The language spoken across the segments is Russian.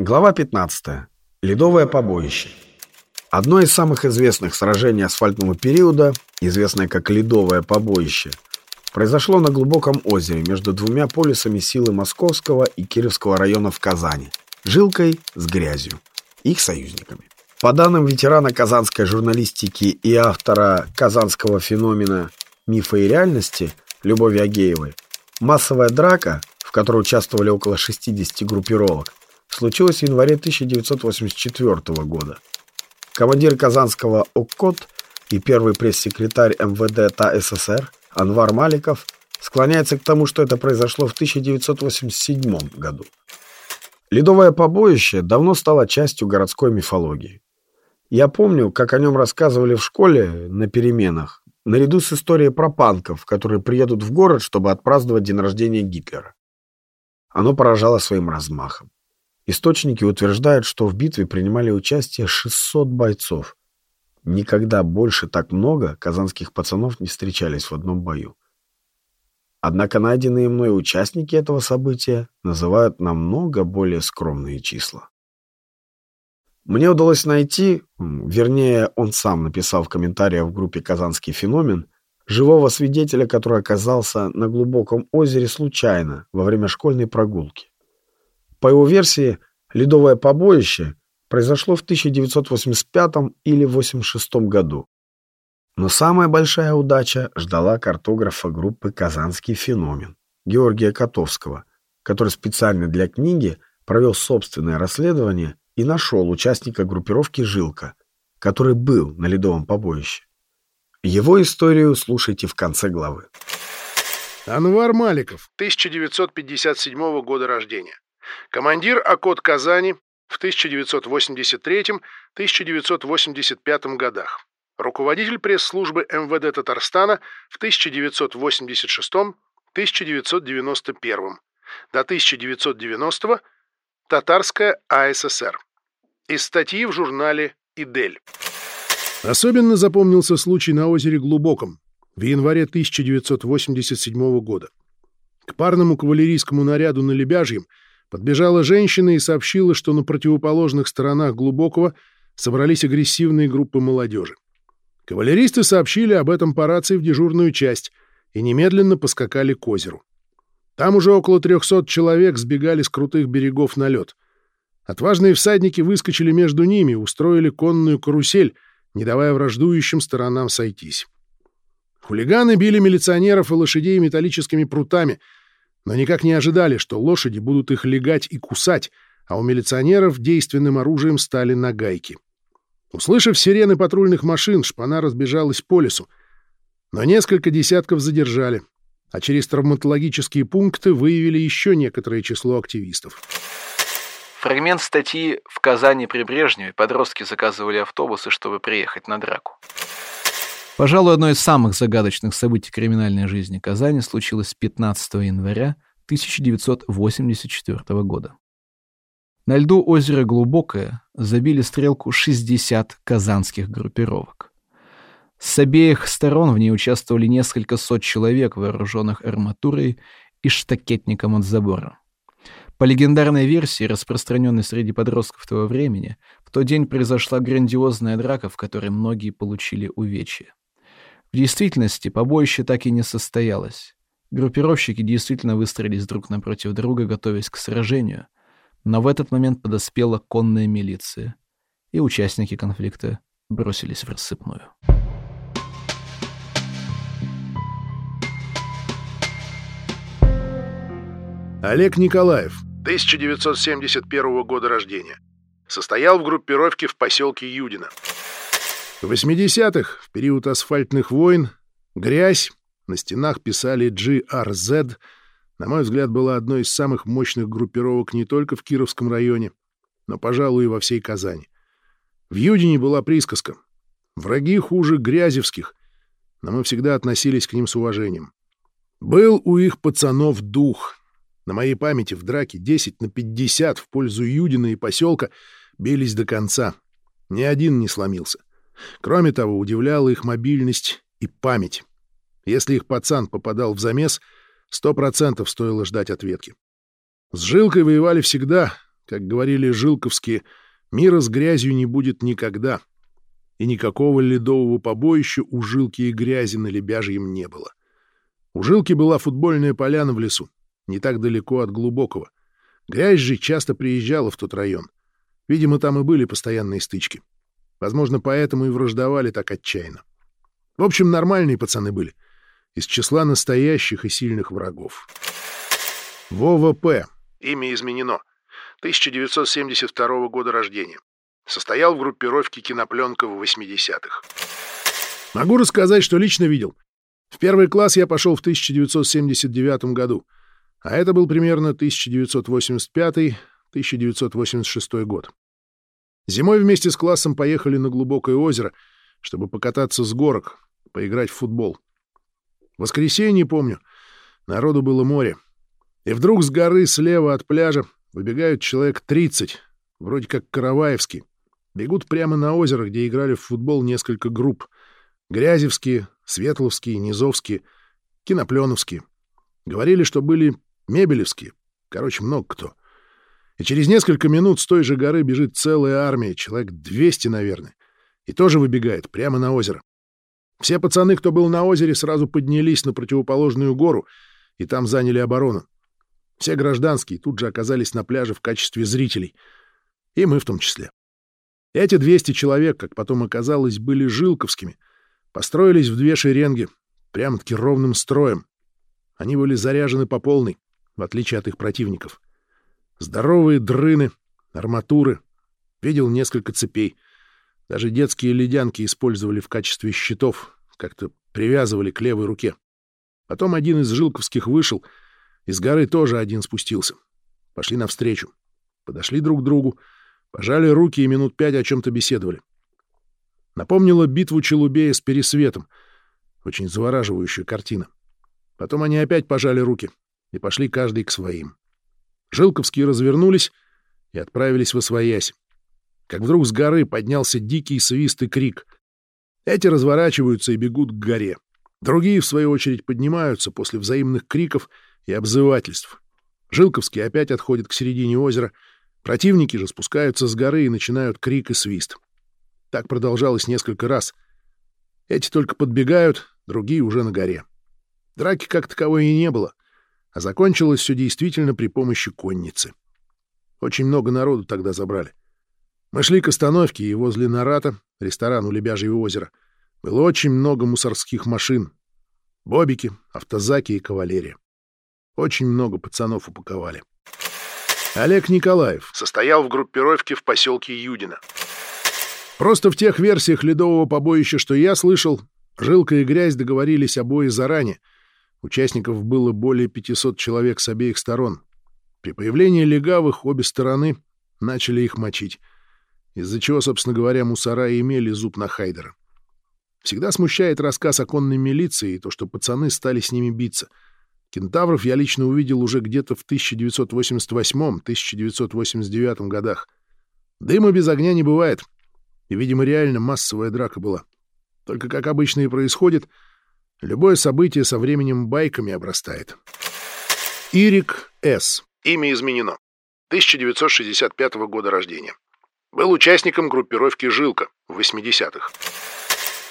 Глава 15. Ледовое побоище. Одно из самых известных сражений асфальтного периода, известное как Ледовое побоище, произошло на глубоком озере между двумя полюсами силы Московского и Кировского районов Казани, Жилкой с Грязью, их союзниками. По данным ветерана казанской журналистики и автора казанского феномена «Мифа и реальности» Любови Агеевой, массовая драка, в которой участвовали около 60 группировок, случилась в январе 1984 года. Командир казанского ОККОТ и первый пресс-секретарь МВД ТА СССР Анвар Маликов склоняется к тому, что это произошло в 1987 году. Ледовое побоище давно стало частью городской мифологии. Я помню, как о нем рассказывали в школе на переменах, наряду с историей про панков, которые приедут в город, чтобы отпраздновать день рождения Гитлера. Оно поражало своим размахом. Источники утверждают, что в битве принимали участие 600 бойцов. Никогда больше так много казанских пацанов не встречались в одном бою. Однако найденные мной участники этого события называют намного более скромные числа. Мне удалось найти, вернее, он сам написал в комментариях в группе «Казанский феномен», живого свидетеля, который оказался на глубоком озере случайно во время школьной прогулки. По его версии, ледовое побоище произошло в 1985 или 1986 году. Но самая большая удача ждала картографа группы «Казанский феномен» Георгия Котовского, который специально для книги провел собственное расследование и нашел участника группировки «Жилка», который был на ледовом побоище. Его историю слушайте в конце главы. Анвар Маликов, 1957 года рождения. Командир ОКОТ Казани в 1983-1985 годах. Руководитель пресс-службы МВД Татарстана в 1986-1991. До 1990 Татарская АССР. Из статьи в журнале «Идель». Особенно запомнился случай на озере Глубоком в январе 1987 года. К парному кавалерийскому наряду на Лебяжьем подбежала женщина и сообщила, что на противоположных сторонах Глубокого собрались агрессивные группы молодежи. Кавалеристы сообщили об этом по рации в дежурную часть и немедленно поскакали к озеру. Там уже около 300 человек сбегали с крутых берегов на лед — Отважные всадники выскочили между ними, устроили конную карусель, не давая враждующим сторонам сойтись. Хулиганы били милиционеров и лошадей металлическими прутами, но никак не ожидали, что лошади будут их легать и кусать, а у милиционеров действенным оружием стали нагайки. Услышав сирены патрульных машин, шпана разбежалась по лесу, но несколько десятков задержали, а через травматологические пункты выявили еще некоторое число активистов. Фрагмент статьи «В Казани при Брежневе подростки заказывали автобусы, чтобы приехать на драку». Пожалуй, одно из самых загадочных событий криминальной жизни Казани случилось 15 января 1984 года. На льду озера Глубокое забили стрелку 60 казанских группировок. С обеих сторон в ней участвовали несколько сот человек, вооруженных арматурой и штакетником от забора. По легендарной версии, распространенной среди подростков того времени, в тот день произошла грандиозная драка, в которой многие получили увечья. В действительности побоище так и не состоялось. Группировщики действительно выстроились друг напротив друга, готовясь к сражению, но в этот момент подоспела конная милиция, и участники конфликта бросились в рассыпную. Олег Николаев, 1971 года рождения. Состоял в группировке в поселке Юдино. В 80-х, в период асфальтных войн, грязь, на стенах писали GRZ, на мой взгляд, была одной из самых мощных группировок не только в Кировском районе, но, пожалуй, и во всей Казани. В Юдине была присказка «Враги хуже грязевских», но мы всегда относились к ним с уважением. Был у их пацанов дух, на моей памяти в драке 10 на 50 в пользу Юдина и поселка бились до конца. Ни один не сломился. Кроме того, удивляла их мобильность и память. Если их пацан попадал в замес, сто процентов стоило ждать ответки. С жилкой воевали всегда, Как говорили жилковские, мира с грязью не будет никогда. И никакого ледового побоища у жилки и грязи на Лебяжьем не было. У жилки была футбольная поляна в лесу, не так далеко от глубокого. Грязь же часто приезжала в тот район. Видимо, там и были постоянные стычки. Возможно, поэтому и враждовали так отчаянно. В общем, нормальные пацаны были. Из числа настоящих и сильных врагов. Вова П. Имя изменено. 1972 года рождения. Состоял в группировке кинопленка в 80-х. Могу рассказать, что лично видел. В первый класс я пошел в 1979 году, а это был примерно 1985-1986 год. Зимой вместе с классом поехали на глубокое озеро, чтобы покататься с горок, поиграть в футбол. В воскресенье, помню, народу было море. И вдруг с горы слева от пляжа выбегают человек 30, вроде как Караваевский. Бегут прямо на озеро, где играли в футбол несколько групп. Грязевские, Светловские, Низовские, Кинопленовские. Говорили, что были Мебелевские. Короче, много кто. И через несколько минут с той же горы бежит целая армия, человек 200, наверное, и тоже выбегает прямо на озеро. Все пацаны, кто был на озере, сразу поднялись на противоположную гору и там заняли оборону. Все гражданские тут же оказались на пляже в качестве зрителей. И мы в том числе. Эти 200 человек, как потом оказалось, были жилковскими. Построились в две шеренги, прямо-таки ровным строем. Они были заряжены по полной, в отличие от их противников. Здоровые дрыны, арматуры. Видел несколько цепей. Даже детские ледянки использовали в качестве щитов, как-то привязывали к левой руке. Потом один из жилковских вышел — из горы тоже один спустился. Пошли навстречу. Подошли друг к другу, пожали руки и минут пять о чем-то беседовали. Напомнила битву Челубея с Пересветом. Очень завораживающая картина. Потом они опять пожали руки и пошли каждый к своим. Жилковские развернулись и отправились во своясь. Как вдруг с горы поднялся дикий свист и крик. Эти разворачиваются и бегут к горе. Другие, в свою очередь, поднимаются после взаимных криков — и обзывательств. Жилковский опять отходит к середине озера. Противники же спускаются с горы и начинают крик и свист. Так продолжалось несколько раз. Эти только подбегают, другие уже на горе. Драки как таковой и не было, а закончилось все действительно при помощи конницы. Очень много народу тогда забрали. Мы шли к остановке, и возле Нарата, ресторану Лебяжьего озера, было очень много мусорских машин. Бобики, автозаки и кавалерия. Очень много пацанов упаковали. Олег Николаев состоял в группировке в поселке Юдино. Просто в тех версиях ледового побоища, что я слышал, Жилка и Грязь договорились обои заранее. Участников было более 500 человек с обеих сторон. При появлении легавых обе стороны начали их мочить, из-за чего, собственно говоря, мусора имели зуб на Хайдера. Всегда смущает рассказ о конной милиции и то, что пацаны стали с ними биться — Кентавров я лично увидел уже где-то в 1988-1989 годах. Дыма без огня не бывает. И, видимо, реально массовая драка была. Только, как обычно и происходит, любое событие со временем байками обрастает. Ирик С. Имя изменено. 1965 года рождения. Был участником группировки «Жилка» в 80-х.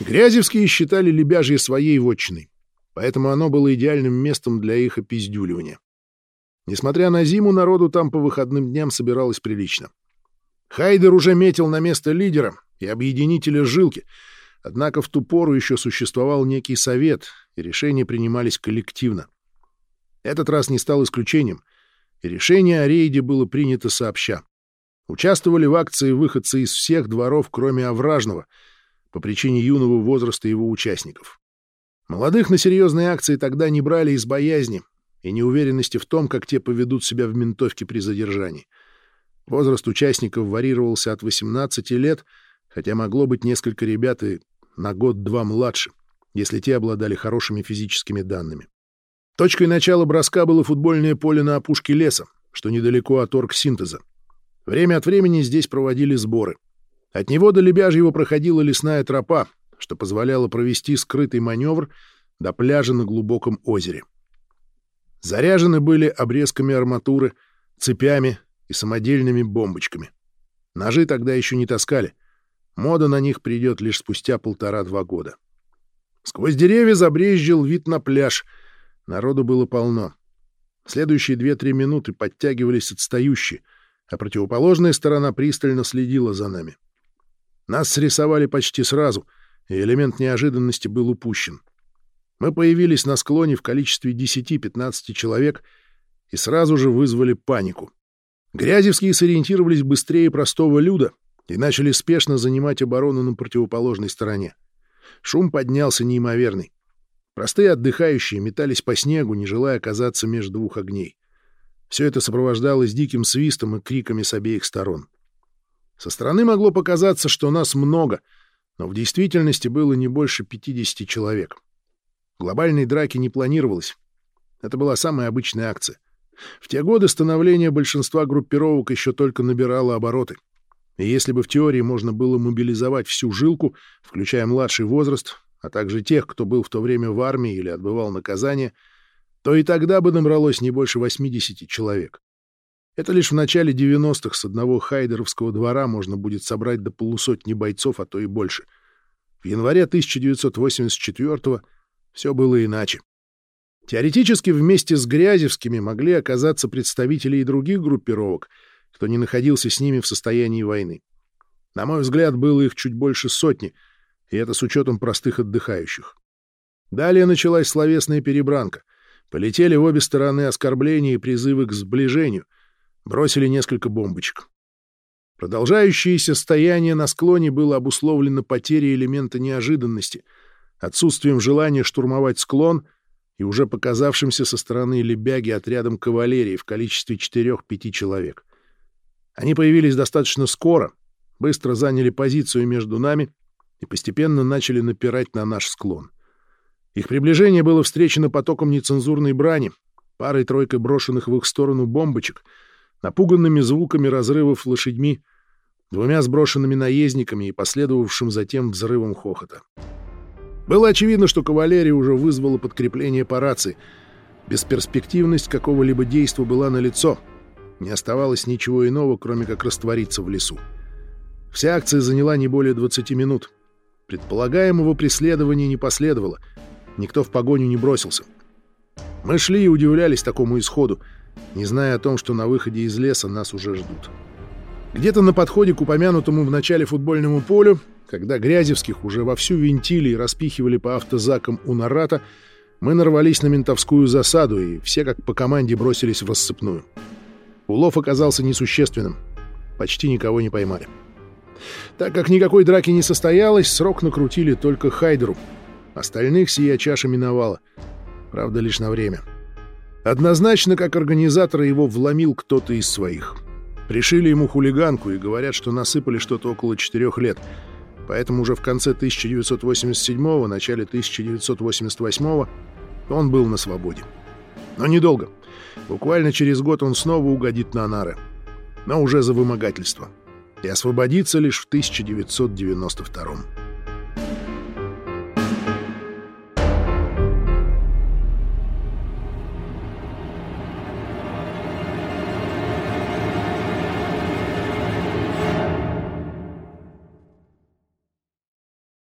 Грязевские считали Лебяжье своей вотчиной поэтому оно было идеальным местом для их опиздюливания. Несмотря на зиму, народу там по выходным дням собиралось прилично. Хайдер уже метил на место лидера и объединителя жилки, однако в ту пору еще существовал некий совет, и решения принимались коллективно. Этот раз не стал исключением, и решение о рейде было принято сообща. Участвовали в акции выходцы из всех дворов, кроме Овражного, по причине юного возраста его участников. Молодых на серьезные акции тогда не брали из боязни и неуверенности в том, как те поведут себя в ментовке при задержании. Возраст участников варьировался от 18 лет, хотя могло быть несколько ребят и на год-два младше, если те обладали хорошими физическими данными. Точкой начала броска было футбольное поле на опушке леса, что недалеко от оргсинтеза. Время от времени здесь проводили сборы. От него до Лебяжьего проходила лесная тропа, что позволяло провести скрытый маневр до пляжа на глубоком озере. Заряжены были обрезками арматуры, цепями, и самодельными бомбочками. Ножи тогда еще не таскали. Мода на них придет лишь спустя полтора-два года. Сквозь деревья забрезжил вид на пляж. Народу было полно. Следующие две-три минуты подтягивались отстающие, а противоположная сторона пристально следила за нами. Нас срисовали почти сразу, и элемент неожиданности был упущен. Мы появились на склоне в количестве 10-15 человек и сразу же вызвали панику. Грязевские сориентировались быстрее простого люда и начали спешно занимать оборону на противоположной стороне. Шум поднялся неимоверный. Простые отдыхающие метались по снегу, не желая оказаться между двух огней. Все это сопровождалось диким свистом и криками с обеих сторон. Со стороны могло показаться, что нас много, но в действительности было не больше 50 человек. Глобальной драки не планировалось. Это была самая обычная акция. В те годы становление большинства группировок еще только набирало обороты. И если бы в теории можно было мобилизовать всю жилку, включая младший возраст, а также тех, кто был в то время в армии или отбывал наказание, то и тогда бы набралось не больше 80 человек. Это лишь в начале 90-х с одного хайдеровского двора можно будет собрать до полусотни бойцов, а то и больше. В январе 1984-го все было иначе. Теоретически вместе с Грязевскими могли оказаться представители и других группировок, кто не находился с ними в состоянии войны. На мой взгляд, было их чуть больше сотни, и это с учетом простых отдыхающих. Далее началась словесная перебранка. Полетели в обе стороны оскорбления и призывы к сближению. Бросили несколько бомбочек. Продолжающееся стояние на склоне было обусловлено потерей элемента неожиданности, отсутствием желания штурмовать склон — и уже показавшимся со стороны Лебяги отрядом кавалерии в количестве четырех-пяти человек. Они появились достаточно скоро, быстро заняли позицию между нами и постепенно начали напирать на наш склон. Их приближение было встречено потоком нецензурной брани, парой-тройкой брошенных в их сторону бомбочек, напуганными звуками разрывов лошадьми, двумя сброшенными наездниками и последовавшим затем взрывом хохота. Было очевидно, что кавалерия уже вызвала подкрепление по рации. Бесперспективность какого-либо действа была налицо. Не оставалось ничего иного, кроме как раствориться в лесу. Вся акция заняла не более 20 минут. Предполагаемого преследования не последовало. Никто в погоню не бросился. Мы шли и удивлялись такому исходу, не зная о том, что на выходе из леса нас уже ждут. Где-то на подходе к упомянутому в начале футбольному полю когда Грязевских уже вовсю винтили и распихивали по автозакам у Нарата, мы нарвались на ментовскую засаду, и все как по команде бросились в рассыпную. Улов оказался несущественным. Почти никого не поймали. Так как никакой драки не состоялось, срок накрутили только Хайдеру. Остальных сия чаша миновала. Правда, лишь на время. Однозначно, как организатора его вломил кто-то из своих. Пришили ему хулиганку и говорят, что насыпали что-то около четырех лет — поэтому уже в конце 1987-го, начале 1988-го он был на свободе. Но недолго. Буквально через год он снова угодит на нары. Но уже за вымогательство. И освободится лишь в 1992 -м.